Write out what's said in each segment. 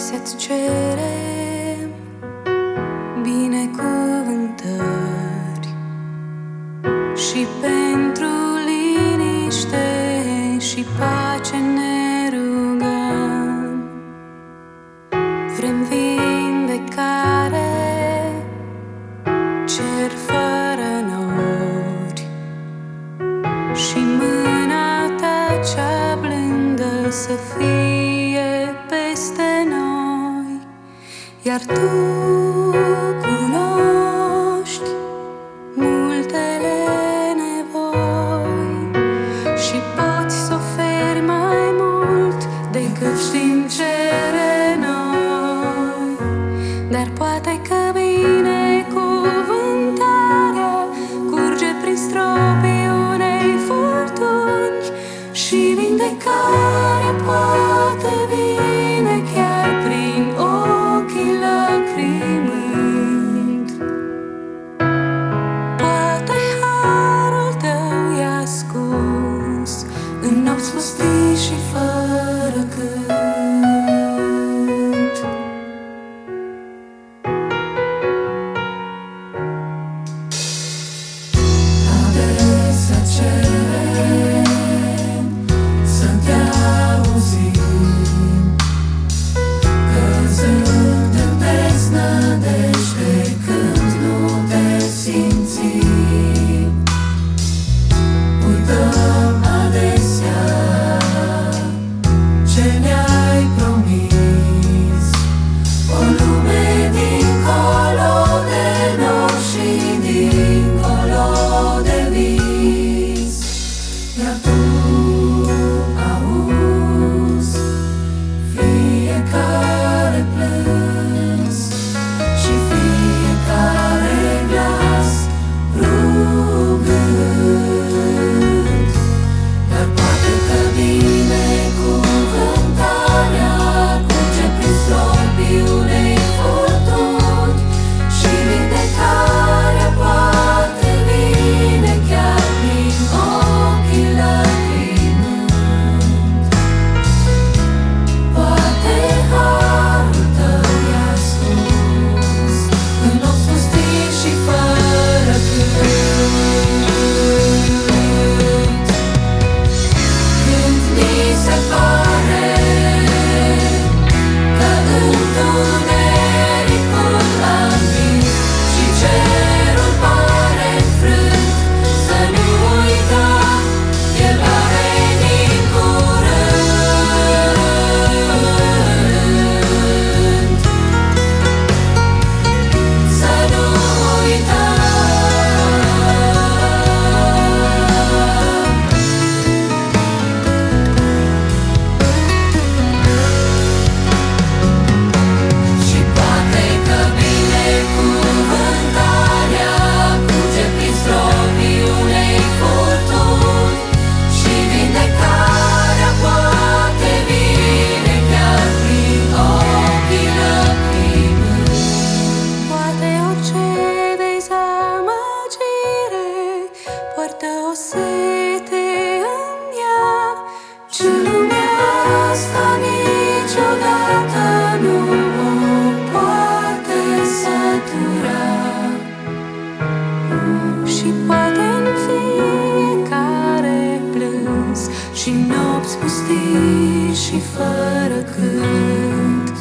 să-ți cerem binecuvântări și pentru liniște și pace ne rugăm. Vrem vindecare, cer fără nori și mâna ta cea blândă să fie peste iar tu chance. neobosite în ea Ce lumea asta niciodată nu o poate sătura. Și poate în fiecare plâns Și nopți pustii și fără cânt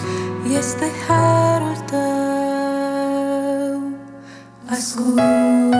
Este harul tău. Ascult.